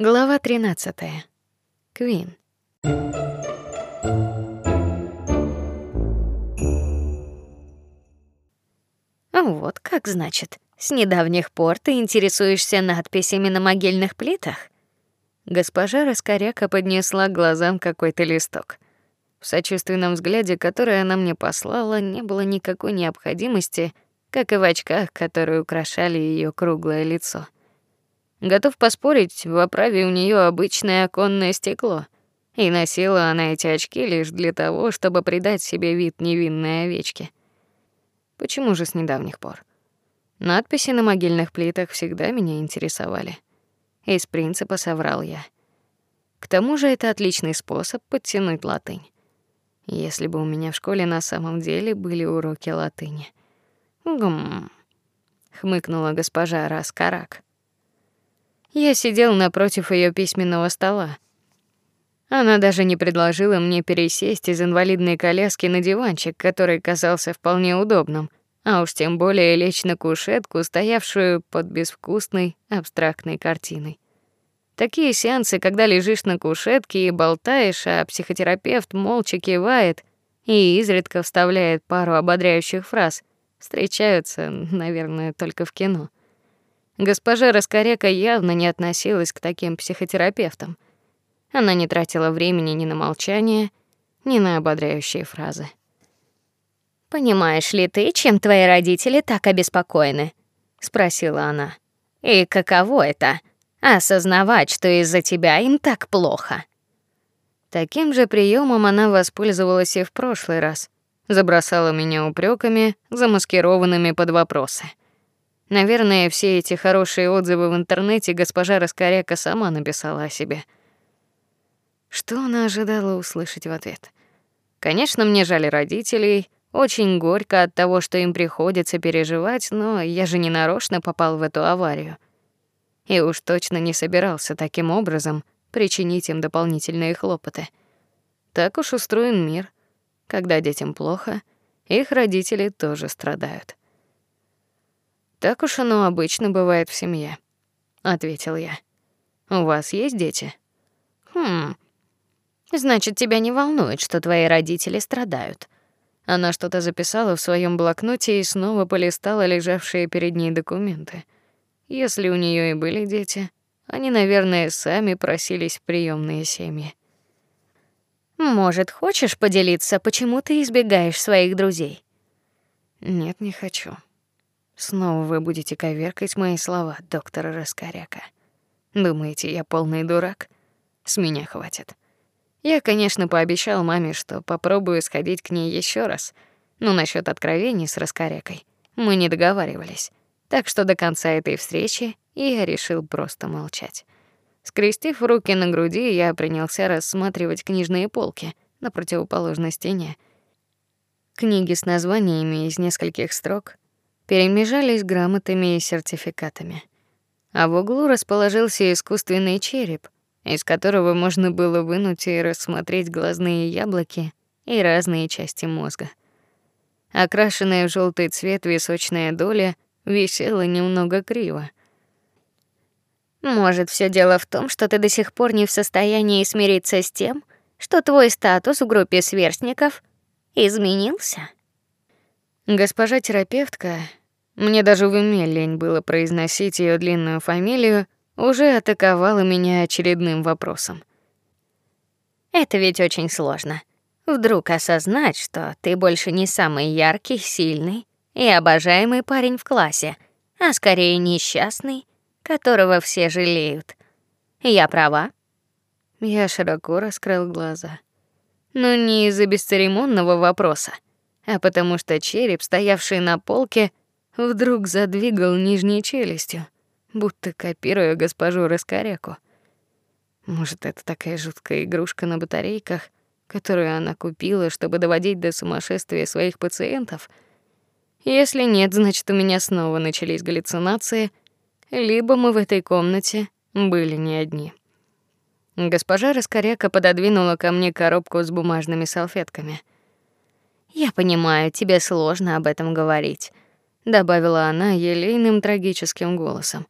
Глава 13. Квин. Вот как значит. С недавних пор ты интересуешься надписями на могильных плитах? Госпожа Раскоряка поднесла к глазам какой-то листок. В сочувственном взгляде, который она мне послала, не было никакой необходимости, как и в очках, которые украшали ее круглое лицо. Готов поспорить, в оправе у нее обычное оконное стекло, и носила она эти очки лишь для того, чтобы придать себе вид невинной овечки. Почему же с недавних пор? Надписи на могильных плитах всегда меня интересовали. Из принципа соврал я. К тому же это отличный способ подтянуть латынь. Если бы у меня в школе на самом деле были уроки латыни. Гм. хмыкнула госпожа Раскарак. Я сидел напротив ее письменного стола. Она даже не предложила мне пересесть из инвалидной коляски на диванчик, который казался вполне удобным, а уж тем более лечь на кушетку, стоявшую под безвкусной абстрактной картиной. Такие сеансы, когда лежишь на кушетке и болтаешь, а психотерапевт молча кивает и изредка вставляет пару ободряющих фраз, встречаются, наверное, только в кино. Госпожа Раскорека явно не относилась к таким психотерапевтам. Она не тратила времени ни на молчание, ни на ободряющие фразы. Понимаешь ли ты, чем твои родители так обеспокоены? спросила она. И каково это? осознавать, что из-за тебя им так плохо. Таким же приемом она воспользовалась и в прошлый раз. Забросала меня упреками, замаскированными под вопросы. Наверное, все эти хорошие отзывы в интернете госпожа Раскоряка сама написала о себе. Что она ожидала услышать в ответ? Конечно, мне жаль родителей, очень горько от того, что им приходится переживать, но я же не нарочно попал в эту аварию и уж точно не собирался таким образом причинить им дополнительные хлопоты. Так уж устроен мир. Когда детям плохо, их родители тоже страдают. Так уж оно обычно бывает в семье, ответил я. У вас есть дети? Хм. Значит, тебя не волнует, что твои родители страдают. Она что-то записала в своем блокноте и снова полистала лежавшие перед ней документы. Если у нее и были дети, они, наверное, сами просились в приемные семьи. Может, хочешь поделиться, почему ты избегаешь своих друзей? Нет, не хочу. Снова вы будете коверкать мои слова, доктор Раскоряка. Думаете, я полный дурак? С меня хватит. Я, конечно, пообещал маме, что попробую сходить к ней еще раз, но насчет откровений с Раскорякой мы не договаривались. Так что до конца этой встречи я решил просто молчать. Скрестив руки на груди, я принялся рассматривать книжные полки на противоположной стене. Книги с названиями из нескольких строк перемежались грамотами и сертификатами. А в углу расположился искусственный череп, из которого можно было вынуть и рассмотреть глазные яблоки и разные части мозга. Окрашенная в желтый цвет височная доля висела немного криво. Может, все дело в том, что ты до сих пор не в состоянии смириться с тем, что твой статус в группе сверстников изменился? Госпожа терапевтка, мне даже в уме лень было произносить ее длинную фамилию, уже атаковала меня очередным вопросом. Это ведь очень сложно. Вдруг осознать, что ты больше не самый яркий, сильный и обожаемый парень в классе, а скорее несчастный, которого все жалеют. Я права? Я широко раскрыл глаза. Но не из-за бесцеремонного вопроса, а потому что череп, стоявший на полке, вдруг задвигал нижней челюстью, будто копируя госпожу Раскоряку. Может, это такая жуткая игрушка на батарейках, которую она купила, чтобы доводить до сумасшествия своих пациентов — если нет, значит, у меня снова начались галлюцинации, либо мы в этой комнате были не одни. Госпожа Раскоряка пододвинула ко мне коробку с бумажными салфетками. Я понимаю, тебе сложно об этом говорить, добавила она елейным трагическим голосом.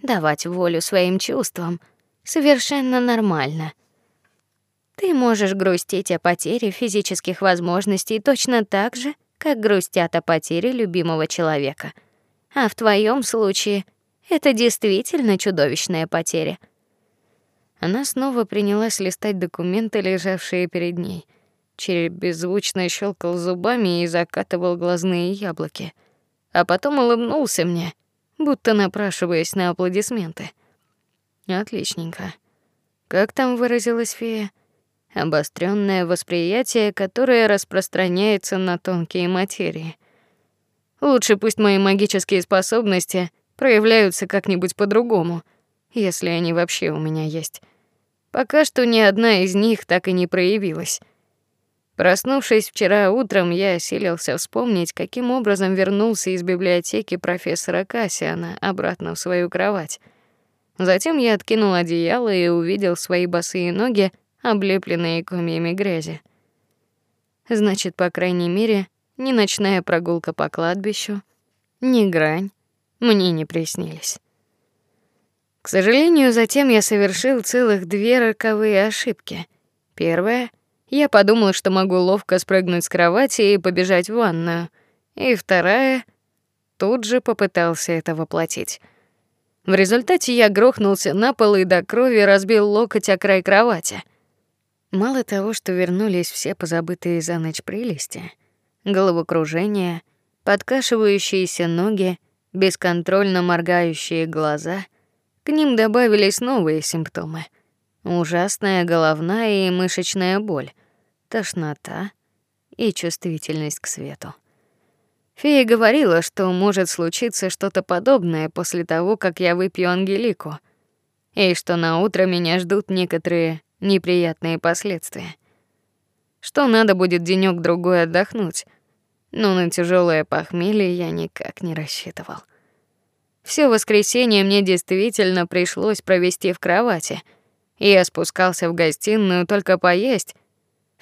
Давать волю своим чувствам совершенно нормально. Ты можешь грустить о потере физических возможностей точно так же, как грустят о потере любимого человека. А в твоем случае это действительно чудовищная потеря. Она снова принялась листать документы, лежавшие перед ней. Череп беззвучно щелкал зубами и закатывал глазные яблоки, а потом улыбнулся мне, будто напрашиваясь на аплодисменты. Отличненько. Как там выразилась фея? Обострённое восприятие, которое распространяется на тонкие материи. Лучше пусть мои магические способности проявляются как-нибудь по-другому, если они вообще у меня есть. Пока что ни одна из них так и не проявилась. Проснувшись вчера утром, я осилился вспомнить, каким образом вернулся из библиотеки профессора Кассиана обратно в свою кровать. Затем я откинул одеяло и увидел свои босые ноги, облепленные комьями грязи. Значит, по крайней мере, ни ночная прогулка по кладбищу, ни грань мне не приснились. К сожалению, затем я совершил целых две роковые ошибки. Первая я подумал, что могу ловко спрыгнуть с кровати и побежать в ванную. И вторая тут же попытался это воплотить. В результате я грохнулся на пол и до крови разбил локоть о край кровати. Мало того, что вернулись все позабытые за ночь прелести, головокружение, подкашивающиеся ноги, бесконтрольно моргающие глаза, к ним добавились новые симптомы: ужасная головная и мышечная боль, тошнота и чувствительность к свету. Фея говорила, что может случиться что-то подобное после того, как я выпью ангелику, и что на утро меня ждут некоторые неприятные последствия. Что надо будет денёк другой отдохнуть, но на тяжелое похмелье я никак не рассчитывал. Всё воскресенье мне действительно пришлось провести в кровати. Я спускался в гостиную только поесть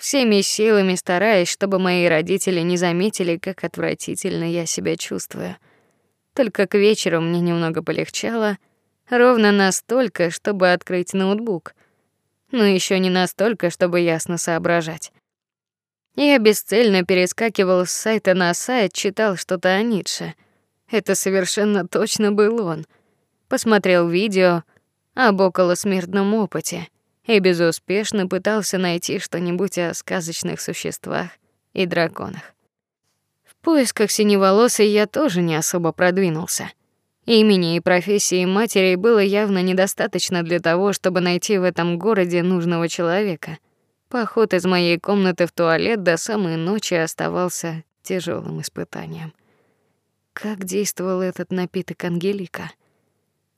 всеми силами стараясь, чтобы мои родители не заметили, как отвратительно я себя чувствую. Только к вечеру мне немного полегчало, ровно настолько, чтобы открыть ноутбук, но еще не настолько, чтобы ясно соображать. Я бесцельно перескакивал с сайта на сайт, читал что-то о Ницше. Это совершенно точно был он. Посмотрел видео об околосмертном опыте и безуспешно пытался найти что-нибудь о сказочных существах и драконах. В поисках синеволосой я тоже не особо продвинулся. Имени и профессии матери было явно недостаточно для того, чтобы найти в этом городе нужного человека. Поход из моей комнаты в туалет до самой ночи оставался тяжелым испытанием. Как действовал этот напиток Ангелика?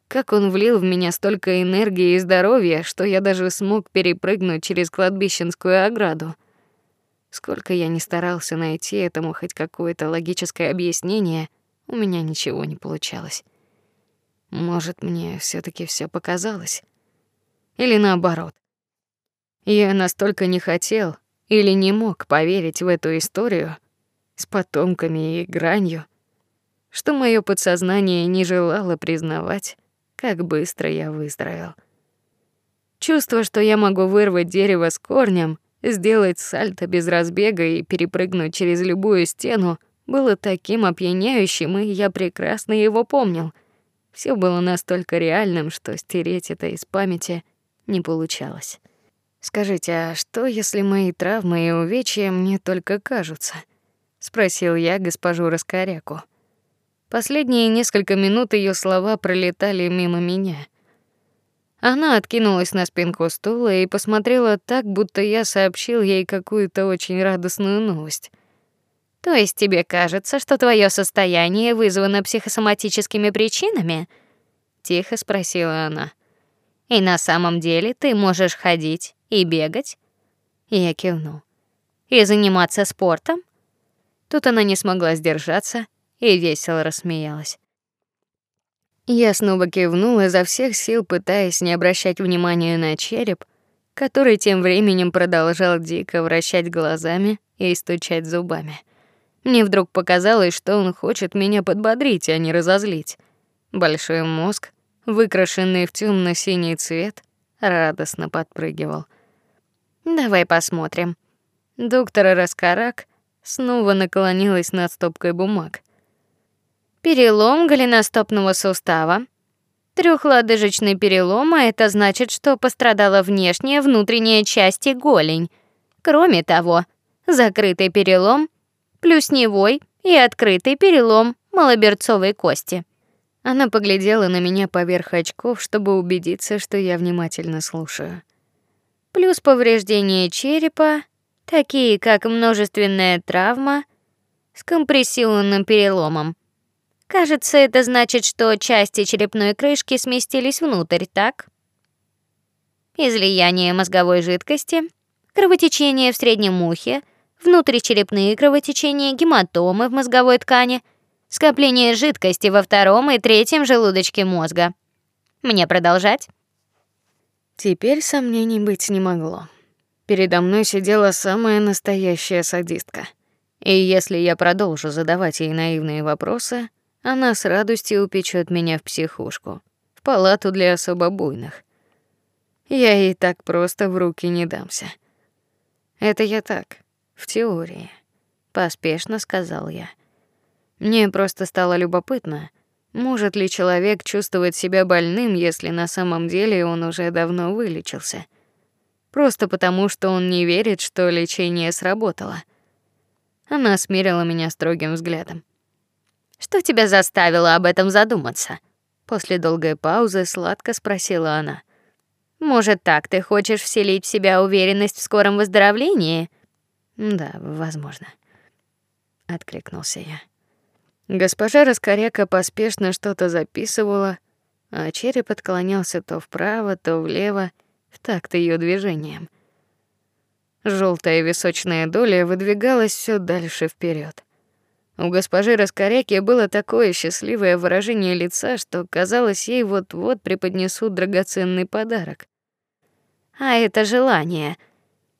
Как он влил в меня столько энергии и здоровья, что я даже смог перепрыгнуть через кладбищенскую ограду. Сколько я не старался найти этому хоть какое-то логическое объяснение, у меня ничего не получалось. Может, мне все таки все показалось? Или наоборот? Я настолько не хотел или не мог поверить в эту историю с потомками и гранью, что мое подсознание не желало признавать, как быстро я выздоровел. Чувство, что я могу вырвать дерево с корнем, сделать сальто без разбега и перепрыгнуть через любую стену, было таким опьяняющим, и я прекрасно его помнил. Все было настолько реальным, что стереть это из памяти не получалось. Скажите, а что, если мои травмы и увечья мне только кажутся? спросил я госпожу Раскоряку. Последние несколько минут ее слова пролетали мимо меня. Она откинулась на спинку стула и посмотрела так, будто я сообщил ей какую-то очень радостную новость. То есть тебе кажется, что твое состояние вызвано психосоматическими причинами? тихо спросила она. И на самом деле ты можешь ходить и бегать? Я кивнул. И заниматься спортом? Тут она не смогла сдержаться и весело рассмеялась. Я снова кивнул изо всех сил, пытаясь не обращать внимания на череп, который тем временем продолжал дико вращать глазами и стучать зубами. Мне вдруг показалось, что он хочет меня подбодрить, а не разозлить. Большой мозг, выкрашенный в темно синий цвет, радостно подпрыгивал. Давай посмотрим. Доктор Раскарак снова наклонилась над стопкой бумаг. Перелом голеностопного сустава. Трёхлодыжечный перелом, а это значит, что пострадала внешняя, внутренняя части голень. Кроме того, закрытый перелом, плюсневой и открытый перелом малоберцовой кости. Она поглядела на меня поверх очков, чтобы убедиться, что я внимательно слушаю. Плюс повреждения черепа, такие как множественная травма с компрессионным переломом. Кажется, это значит, что части черепной крышки сместились внутрь, так? Излияние мозговой жидкости, кровотечение в среднем ухе, внутричерепные кровотечения, гематомы в мозговой ткани, скопление жидкости во втором и третьем желудочке мозга. Мне продолжать? Теперь сомнений быть не могло. Передо мной сидела самая настоящая садистка. И если я продолжу задавать ей наивные вопросы, она с радостью упечет меня в психушку, в палату для особо буйных. Я ей так просто в руки не дамся. Это я так, в теории, поспешно сказал я. Мне просто стало любопытно, может ли человек чувствовать себя больным, если на самом деле он уже давно вылечился? Просто потому, что он не верит, что лечение сработало. Она смерила меня строгим взглядом. Что тебя заставило об этом задуматься? После долгой паузы сладко спросила она. Может, так ты хочешь вселить в себя уверенность в скором выздоровлении? Да, возможно, откликнулся я. Госпожа Раскоряка поспешно что-то записывала, а череп отклонялся то вправо, то влево в такт ее движениям. Желтая височная доля выдвигалась все дальше вперед. У госпожи Раскоряки было такое счастливое выражение лица, что казалось, ей вот-вот преподнесут драгоценный подарок. А это желание.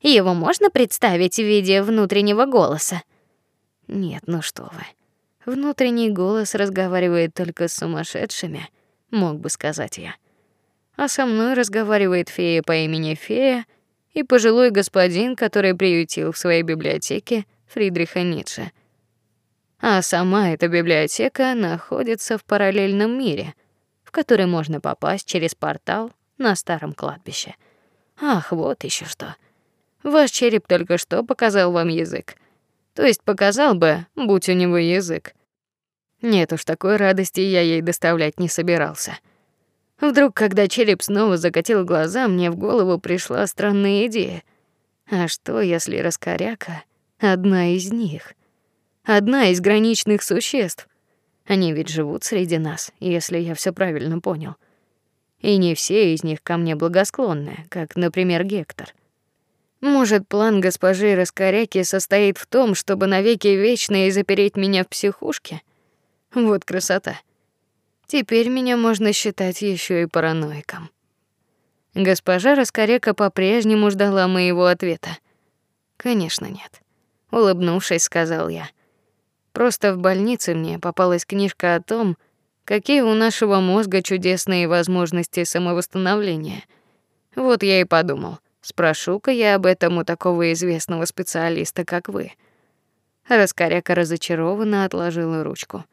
Его можно представить в виде внутреннего голоса? Нет, ну что вы. Внутренний голос разговаривает только с сумасшедшими, мог бы сказать я. А со мной разговаривает фея по имени Фея и пожилой господин, который приютил в своей библиотеке Фридриха Ницше а сама эта библиотека находится в параллельном мире, в который можно попасть через портал на старом кладбище. Ах, вот еще что. Ваш череп только что показал вам язык. То есть показал бы, будь у него язык. Нет уж, такой радости я ей доставлять не собирался. Вдруг, когда череп снова закатил глаза, мне в голову пришла странная идея. А что, если раскоряка одна из них? Одна из граничных существ. Они ведь живут среди нас, если я все правильно понял. И не все из них ко мне благосклонны, как, например, Гектор. Может, план госпожи Раскоряки состоит в том, чтобы навеки вечно и запереть меня в психушке? Вот красота. Теперь меня можно считать еще и параноиком. Госпожа Раскоряка по-прежнему ждала моего ответа. Конечно, нет, улыбнувшись, сказал я. Просто в больнице мне попалась книжка о том, какие у нашего мозга чудесные возможности самовосстановления. Вот я и подумал, спрошу-ка я об этом у такого известного специалиста, как вы. Раскоряка разочарованно отложила ручку.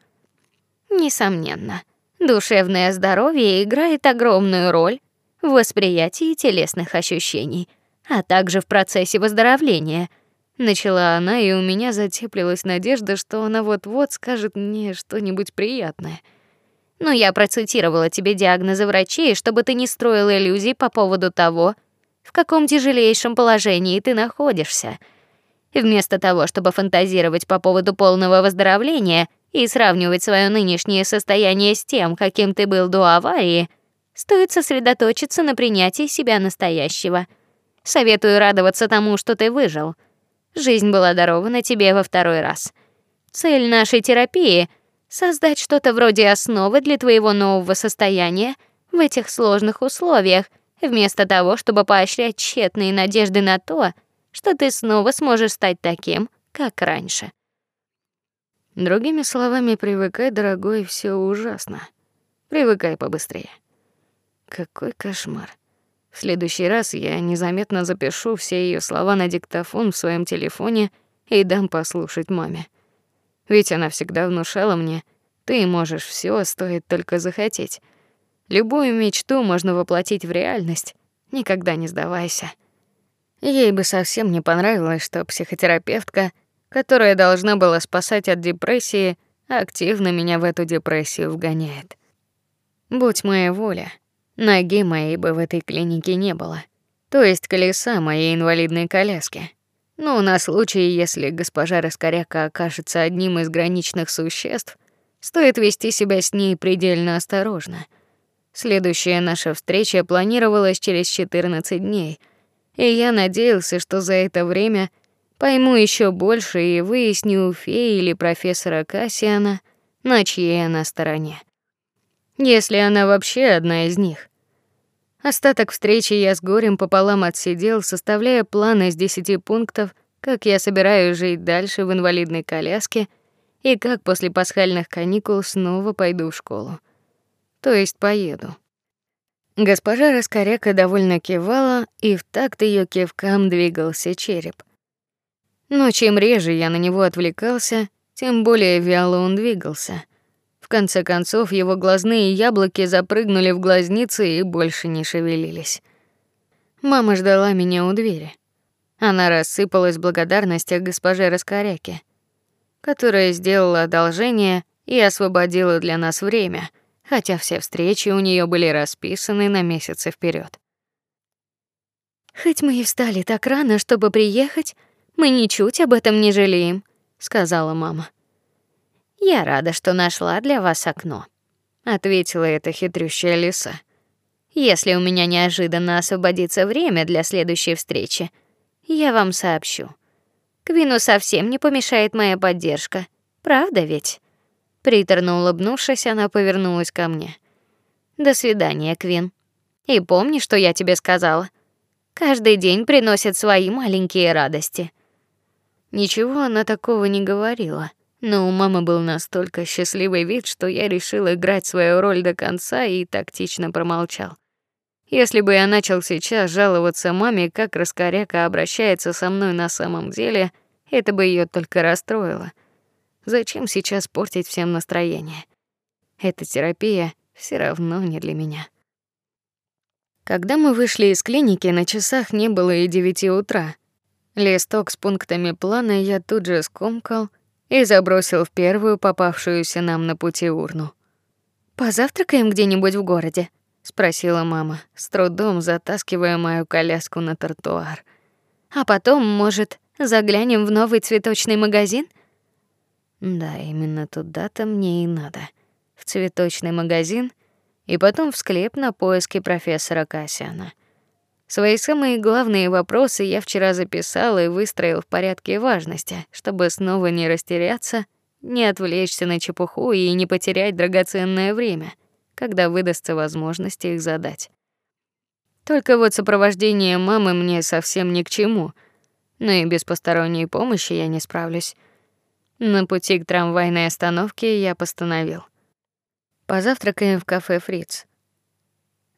Несомненно, душевное здоровье играет огромную роль в восприятии телесных ощущений, а также в процессе выздоровления — начала она, и у меня затеплилась надежда, что она вот-вот скажет мне что-нибудь приятное. Но я процитировала тебе диагнозы врачей, чтобы ты не строил иллюзий по поводу того, в каком тяжелейшем положении ты находишься. Вместо того, чтобы фантазировать по поводу полного выздоровления и сравнивать свое нынешнее состояние с тем, каким ты был до аварии, стоит сосредоточиться на принятии себя настоящего. Советую радоваться тому, что ты выжил. Жизнь была дарована тебе во второй раз. Цель нашей терапии создать что-то вроде основы для твоего нового состояния в этих сложных условиях, вместо того, чтобы поощрять тщетные надежды на то, что ты снова сможешь стать таким, как раньше. Другими словами, привыкай, дорогой, все ужасно. Привыкай побыстрее. Какой кошмар. В следующий раз я незаметно запишу все ее слова на диктофон в своем телефоне и дам послушать маме. Ведь она всегда внушала мне: ты можешь все, стоит только захотеть. Любую мечту можно воплотить в реальность. Никогда не сдавайся. Ей бы совсем не понравилось, что психотерапевтка, которая должна была спасать от депрессии, активно меня в эту депрессию вгоняет. Будь моя воля, ноги моей бы в этой клинике не было. То есть колеса моей инвалидной коляски. Ну, на случай, если госпожа Раскоряка окажется одним из граничных существ, стоит вести себя с ней предельно осторожно. Следующая наша встреча планировалась через 14 дней, и я надеялся, что за это время пойму еще больше и выясню у феи или профессора Кассиана, на чьей она стороне. Если она вообще одна из них. Остаток встречи я с горем пополам отсидел, составляя план из десяти пунктов, как я собираюсь жить дальше в инвалидной коляске и как после пасхальных каникул снова пойду в школу. То есть поеду. Госпожа Раскоряка довольно кивала, и в такт ее кивкам двигался череп. Но чем реже я на него отвлекался, тем более вяло он двигался. Конце концов, его глазные яблоки запрыгнули в глазницы и больше не шевелились. Мама ждала меня у двери. Она рассыпалась в благодарностях госпоже Раскоряке, которая сделала одолжение и освободила для нас время, хотя все встречи у нее были расписаны на месяцы вперед. Хоть мы и встали так рано, чтобы приехать, мы ничуть об этом не жалеем, сказала мама. Я рада, что нашла для вас окно, ответила эта хитрющая лиса. Если у меня неожиданно освободится время для следующей встречи, я вам сообщу. Квину совсем не помешает моя поддержка. Правда ведь? Приторно улыбнувшись, она повернулась ко мне. До свидания, Квин. И помни, что я тебе сказала. Каждый день приносит свои маленькие радости. Ничего она такого не говорила но у мамы был настолько счастливый вид, что я решил играть свою роль до конца и тактично промолчал. Если бы я начал сейчас жаловаться маме, как раскоряка обращается со мной на самом деле, это бы ее только расстроило. Зачем сейчас портить всем настроение? Эта терапия все равно не для меня. Когда мы вышли из клиники, на часах не было и девяти утра. Листок с пунктами плана я тут же скомкал и забросил в первую попавшуюся нам на пути урну. Позавтракаем где-нибудь в городе, спросила мама, с трудом затаскивая мою коляску на тротуар. А потом, может, заглянем в новый цветочный магазин? Да, именно туда-то мне и надо. В цветочный магазин и потом в склеп на поиски профессора Кассиана. Свои самые главные вопросы я вчера записал и выстроил в порядке важности, чтобы снова не растеряться, не отвлечься на чепуху и не потерять драгоценное время, когда выдастся возможность их задать. Только вот сопровождение мамы мне совсем ни к чему, но и без посторонней помощи я не справлюсь. На пути к трамвайной остановке я постановил: позавтракаем в кафе Фриц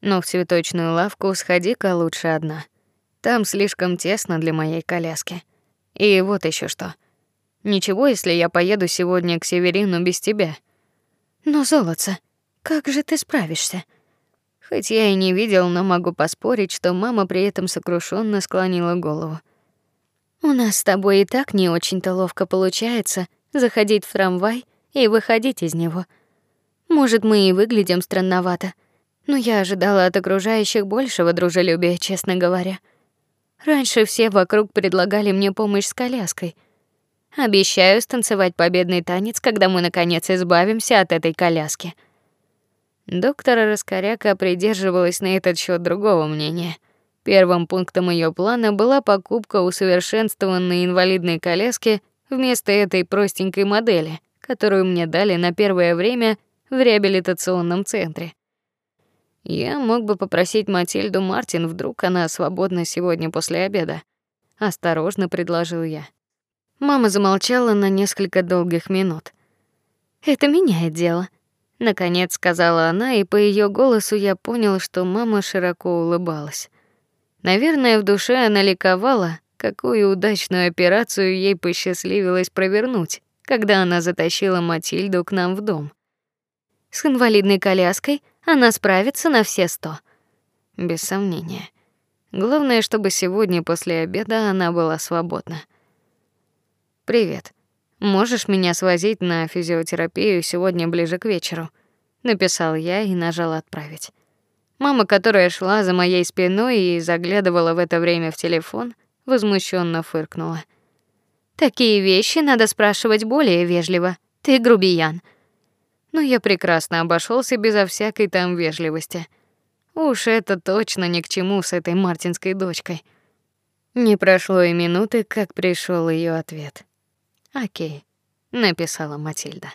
но в цветочную лавку сходи-ка лучше одна. Там слишком тесно для моей коляски. И вот еще что. Ничего, если я поеду сегодня к Северину без тебя. Но золотце, как же ты справишься? Хоть я и не видел, но могу поспорить, что мама при этом сокрушенно склонила голову. У нас с тобой и так не очень-то ловко получается заходить в трамвай и выходить из него. Может, мы и выглядим странновато, но я ожидала от окружающих большего дружелюбия, честно говоря. Раньше все вокруг предлагали мне помощь с коляской. Обещаю станцевать победный танец, когда мы наконец избавимся от этой коляски. Доктор Раскоряка придерживалась на этот счет другого мнения. Первым пунктом ее плана была покупка усовершенствованной инвалидной коляски вместо этой простенькой модели, которую мне дали на первое время в реабилитационном центре. Я мог бы попросить Матильду Мартин, вдруг она свободна сегодня после обеда, осторожно предложил я. Мама замолчала на несколько долгих минут. Это меняет дело, наконец сказала она, и по ее голосу я понял, что мама широко улыбалась. Наверное, в душе она ликовала, какую удачную операцию ей посчастливилось провернуть, когда она затащила Матильду к нам в дом. С инвалидной коляской она справится на все сто. Без сомнения. Главное, чтобы сегодня после обеда она была свободна. Привет. Можешь меня свозить на физиотерапию сегодня ближе к вечеру? написал я и нажал отправить. Мама, которая шла за моей спиной и заглядывала в это время в телефон, возмущенно фыркнула. Такие вещи надо спрашивать более вежливо. Ты грубиян. Но я прекрасно обошелся безо всякой там вежливости. Уж это точно ни к чему с этой мартинской дочкой. Не прошло и минуты, как пришел ее ответ. "О'кей", написала Матильда.